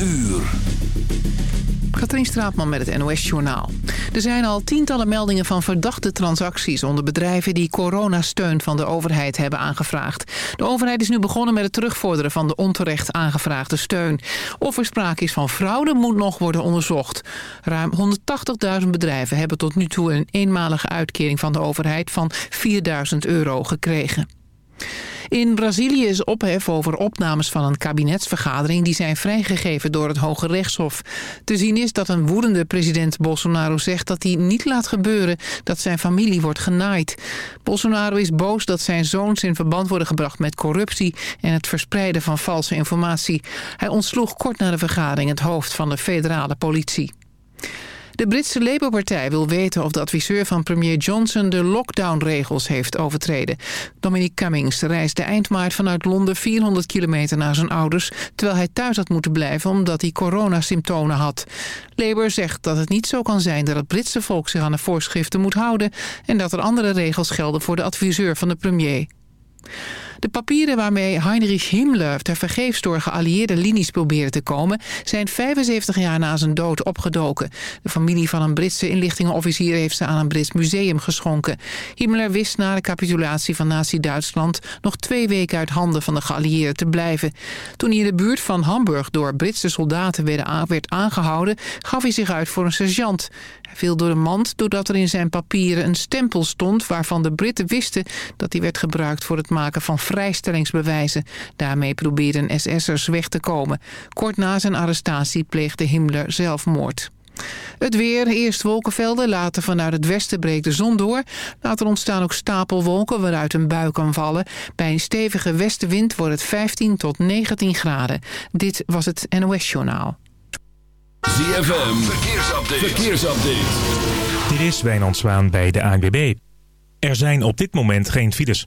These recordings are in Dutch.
uur. Katrien Straatman met het NOS-journaal. Er zijn al tientallen meldingen van verdachte transacties... onder bedrijven die coronasteun van de overheid hebben aangevraagd. De overheid is nu begonnen met het terugvorderen van de onterecht aangevraagde steun. Of er sprake is van fraude moet nog worden onderzocht. Ruim 180.000 bedrijven hebben tot nu toe een eenmalige uitkering van de overheid... van 4.000 euro gekregen. In Brazilië is ophef over opnames van een kabinetsvergadering... die zijn vrijgegeven door het Hoge Rechtshof. Te zien is dat een woedende president Bolsonaro zegt dat hij niet laat gebeuren... dat zijn familie wordt genaaid. Bolsonaro is boos dat zijn zoons in verband worden gebracht met corruptie... en het verspreiden van valse informatie. Hij ontsloeg kort na de vergadering het hoofd van de federale politie. De Britse Labour-partij wil weten of de adviseur van premier Johnson de lockdownregels heeft overtreden. Dominic Cummings reisde eind maart vanuit Londen 400 kilometer naar zijn ouders... terwijl hij thuis had moeten blijven omdat hij coronasymptomen had. Labour zegt dat het niet zo kan zijn dat het Britse volk zich aan de voorschriften moet houden... en dat er andere regels gelden voor de adviseur van de premier. De papieren waarmee Heinrich Himmler tevergeefs door geallieerde linies probeerde te komen... zijn 75 jaar na zijn dood opgedoken. De familie van een Britse inlichtingenofficier heeft ze aan een Brits museum geschonken. Himmler wist na de capitulatie van nazi-Duitsland... nog twee weken uit handen van de geallieerden te blijven. Toen hij in de buurt van Hamburg door Britse soldaten werd aangehouden... gaf hij zich uit voor een sergeant. Hij viel door de mand doordat er in zijn papieren een stempel stond... waarvan de Britten wisten dat hij werd gebruikt voor het maken van vrijstellingsbewijzen. Daarmee probeerden SS'ers weg te komen. Kort na zijn arrestatie pleegde Himmler zelfmoord. Het weer, eerst wolkenvelden, later vanuit het westen breekt de zon door. Later ontstaan ook stapelwolken waaruit een bui kan vallen. Bij een stevige westenwind wordt het 15 tot 19 graden. Dit was het NOS Journaal. ZFM, verkeersupdate. verkeersupdate. Dit is Wijnand Zwaan bij de ANWB. Er zijn op dit moment geen files.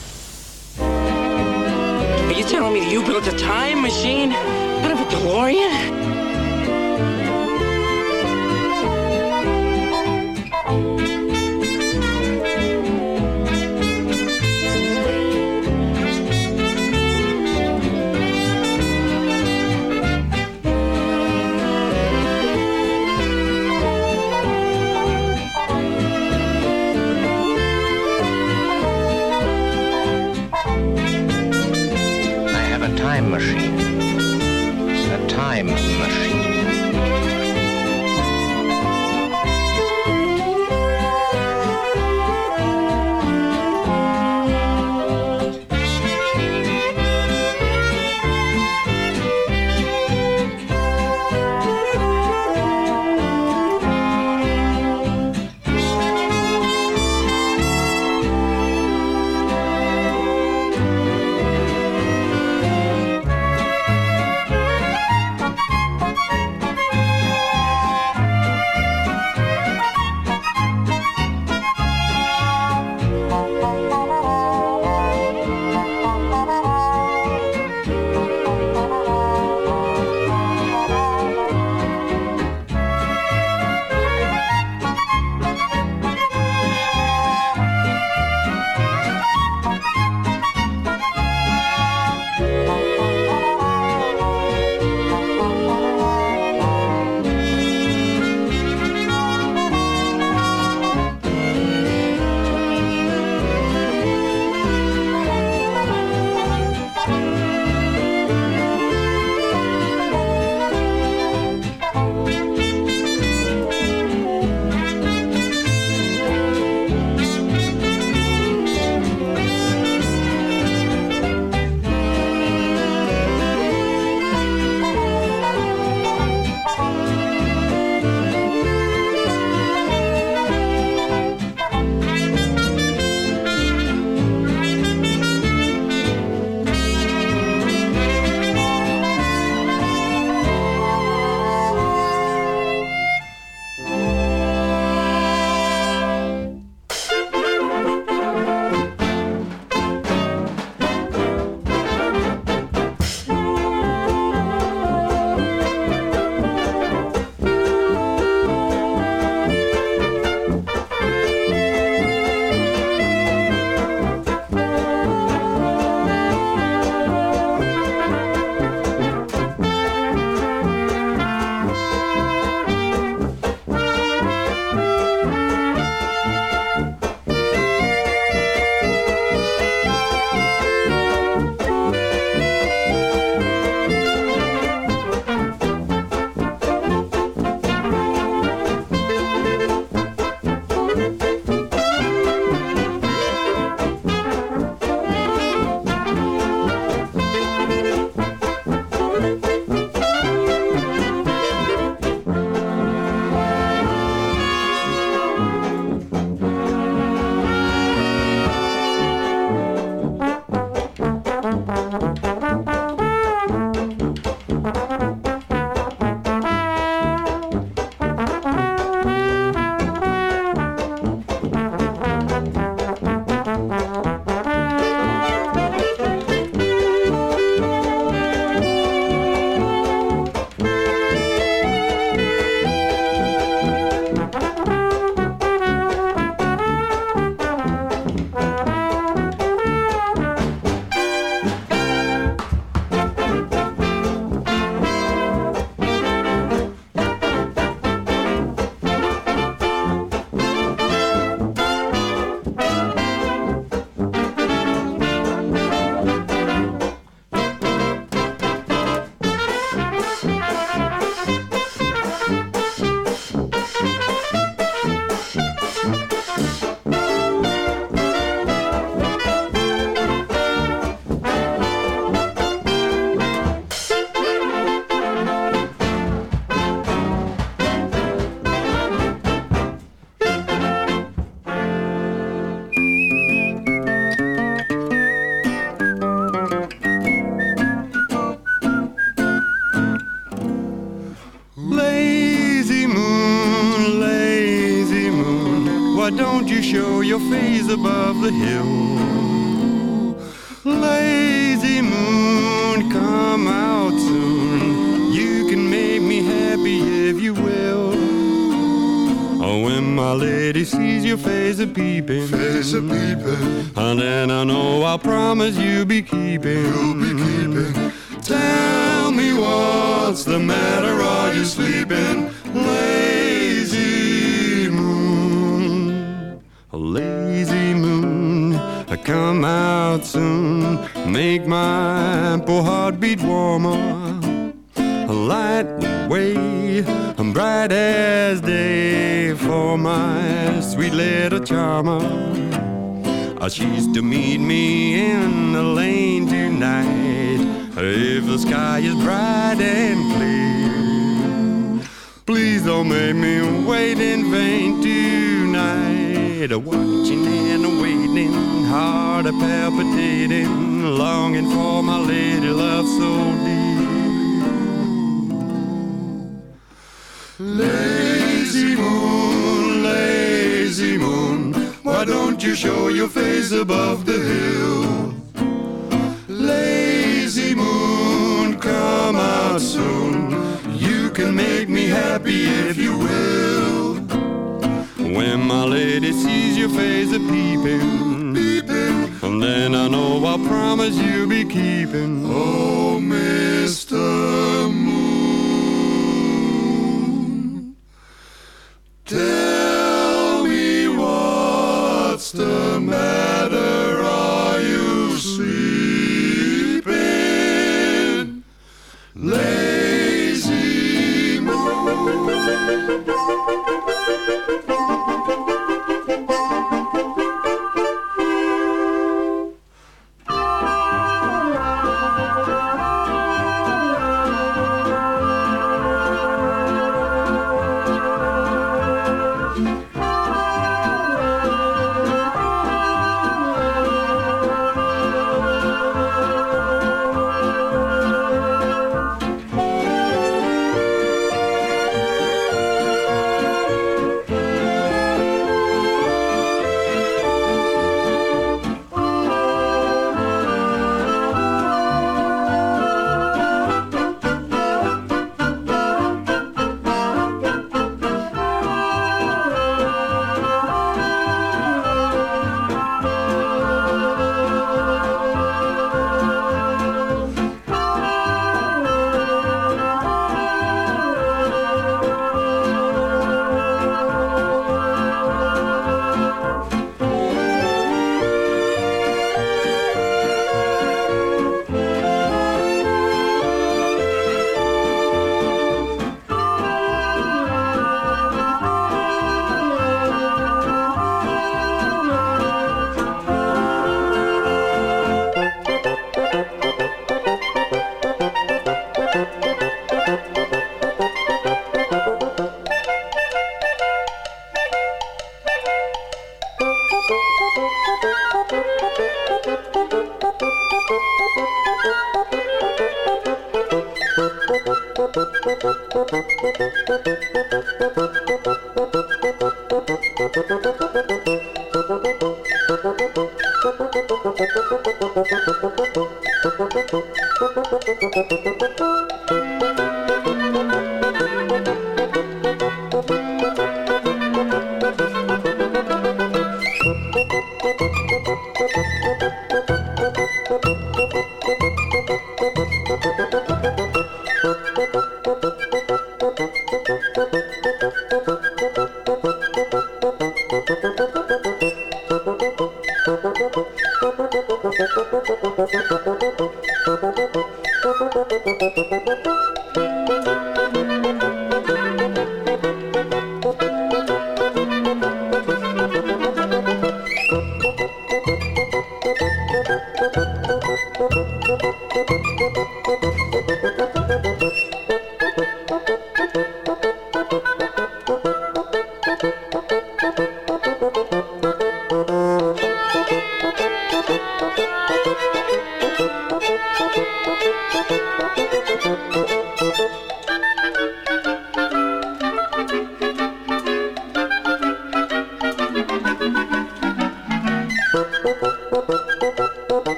Are you telling me you built a time machine out of a DeLorean? Face above the hill? Lazy moon, come out soon. You can make me happy if you will. Oh, when my lady sees your face a peeping, face a peeping, and then I know I'll promise you'll be keeping, you'll be keeping. Tell me what's the matter, are you sleeping? Lazy moon, lazy moon, come out soon, make my poor heart beat warmer. A light way, bright as day for my sweet little charmer. Uh, she's to meet me in the lane tonight. If the sky is bright and clear, please don't make me wait in vain tonight. Watching and waiting, heart a palpitating, longing for my lady love so dear. Lazy moon, lazy moon, why don't you show your face above the hill? Lazy moon, come out soon. You can make me happy if you will. When my lady sees your face a peeping, peeping, and then I know I promise you'll be keeping. Oh, Mr. Moon, tell me what's the matter? Are you sleeping? Lazy moon. Thank you.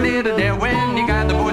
Little there. When you got the boys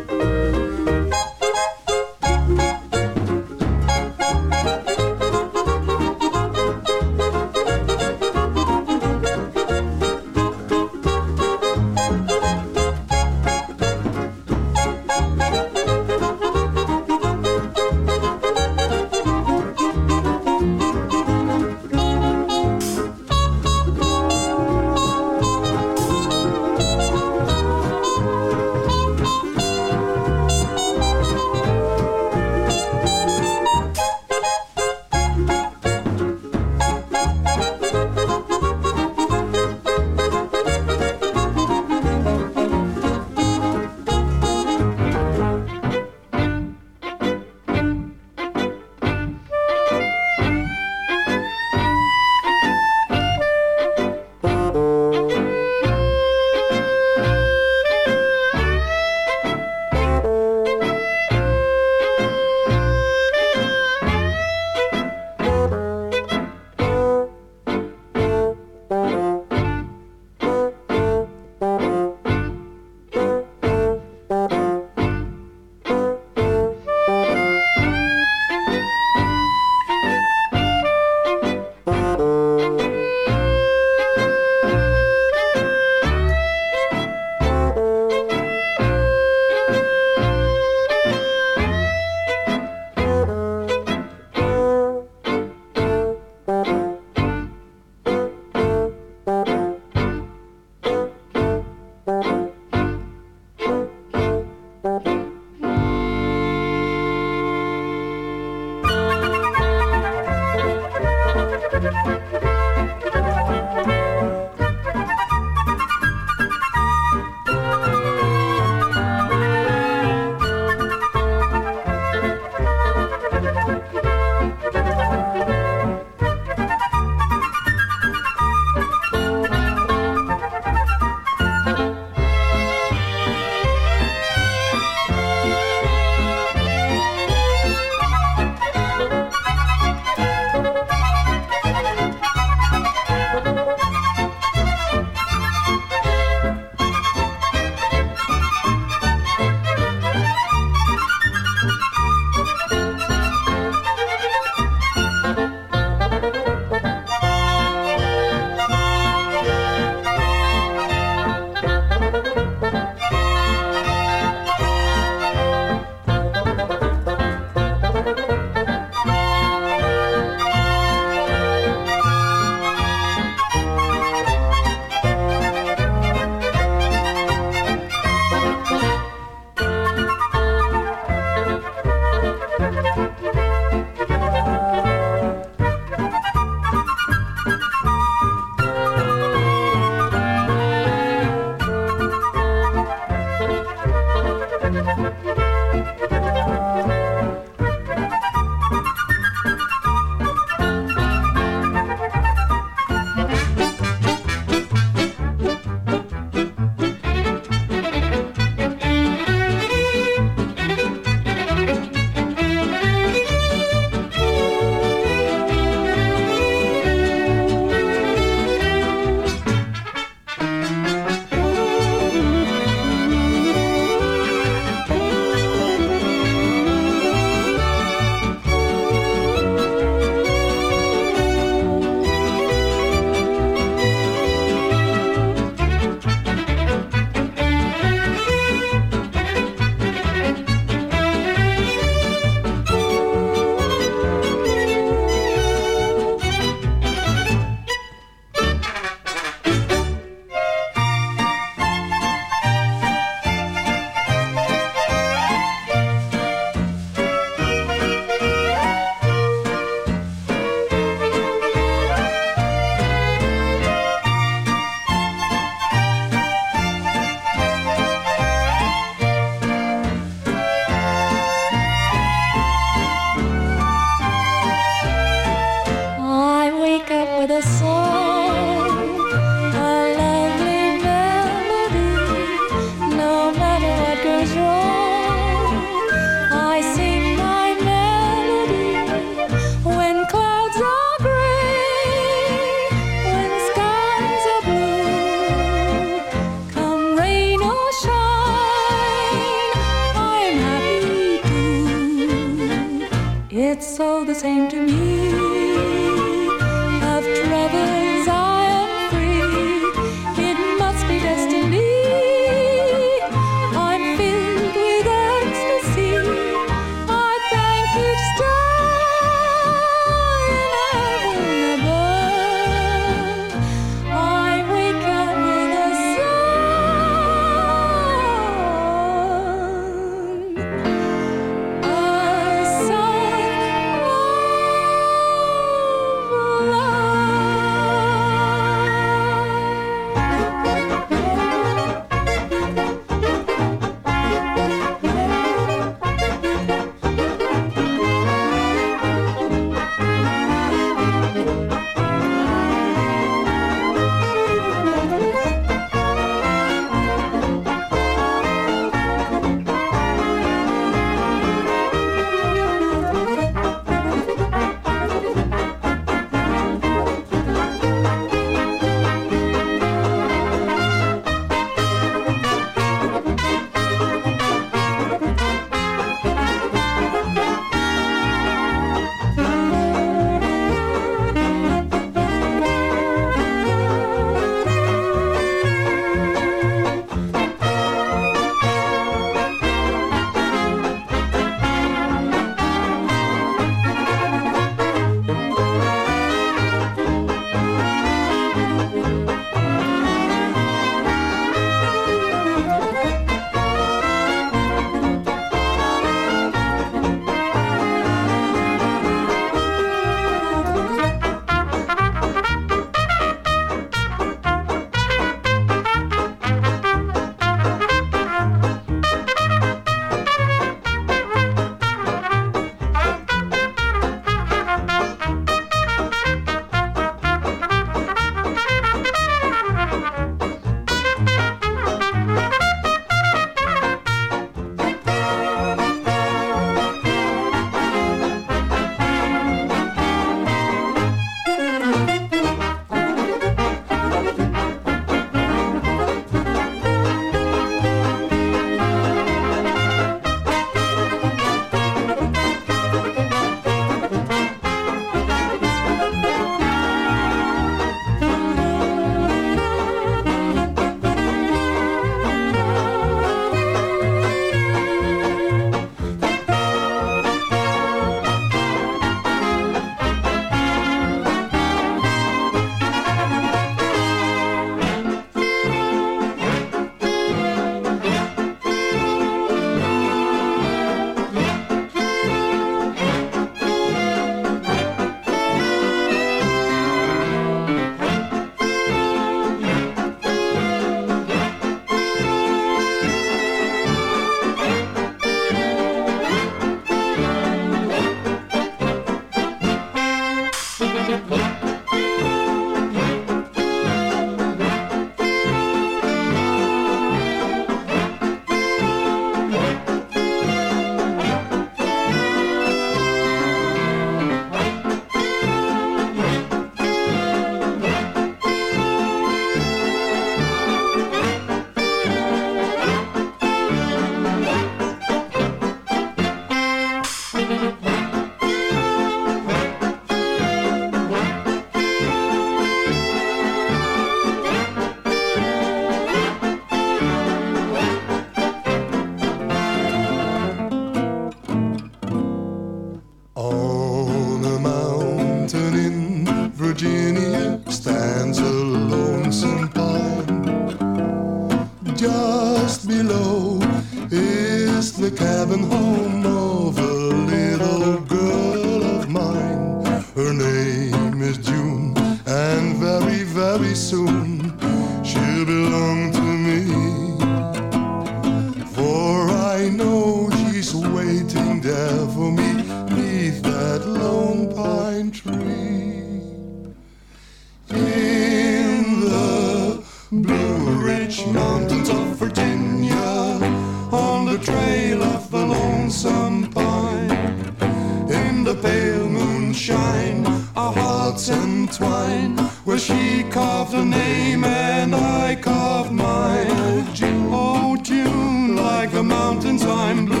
hearts entwine, where she carved a name and I carved mine. Oh June, like the mountains I'm blue.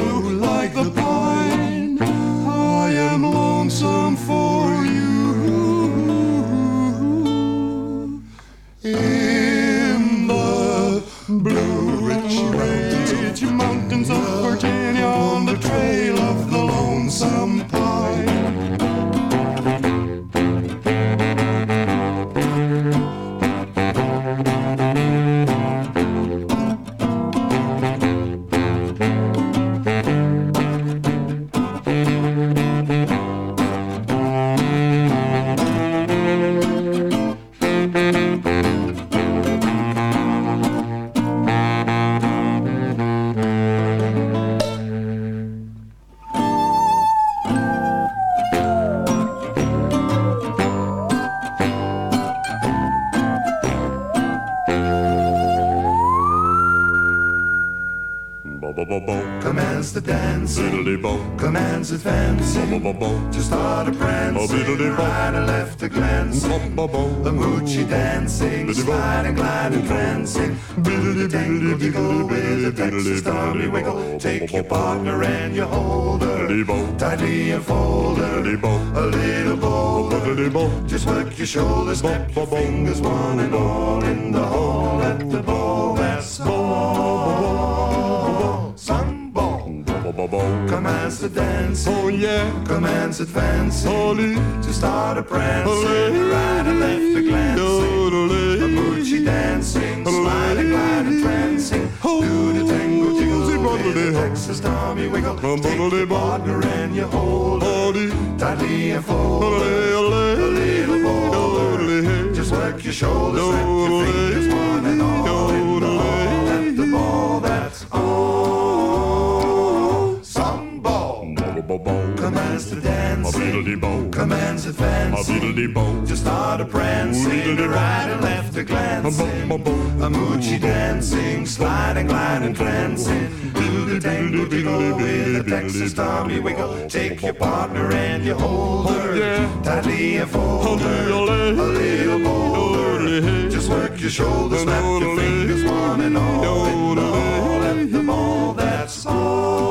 Glancing, a moochie dancing, sliding, gliding, prancing, the tango jiggle with a Texas Tommy wiggle. Take your partner and you hold her tightly and fold her a little bolder. Just work your shoulders, snap your fingers, one and all in the hole. To dance. Oh yeah. Commands advancing. Holy. To start a prancing. Right and left a glancing. A moochie dancing. Sliding, gliding, prancing. Do the tango jiggle. With the Texas Tommy wiggle. Take your partner and you hold her. Tightly and fold her. A little bolder. Just work your shoulders. Snap your fingers. One and all. Ball. Commands to dance. Commands advancing. To start a prancing. To right and left a glancing. A moochie dancing. Sliding, gliding, prancing. Do the tango jiggle with a Texas Tommy wiggle. Take your partner and you hold her. Tightly and fold her. A little bolder. Just work your shoulders. Snap your fingers. One and all. The hole. At the ball. That's all.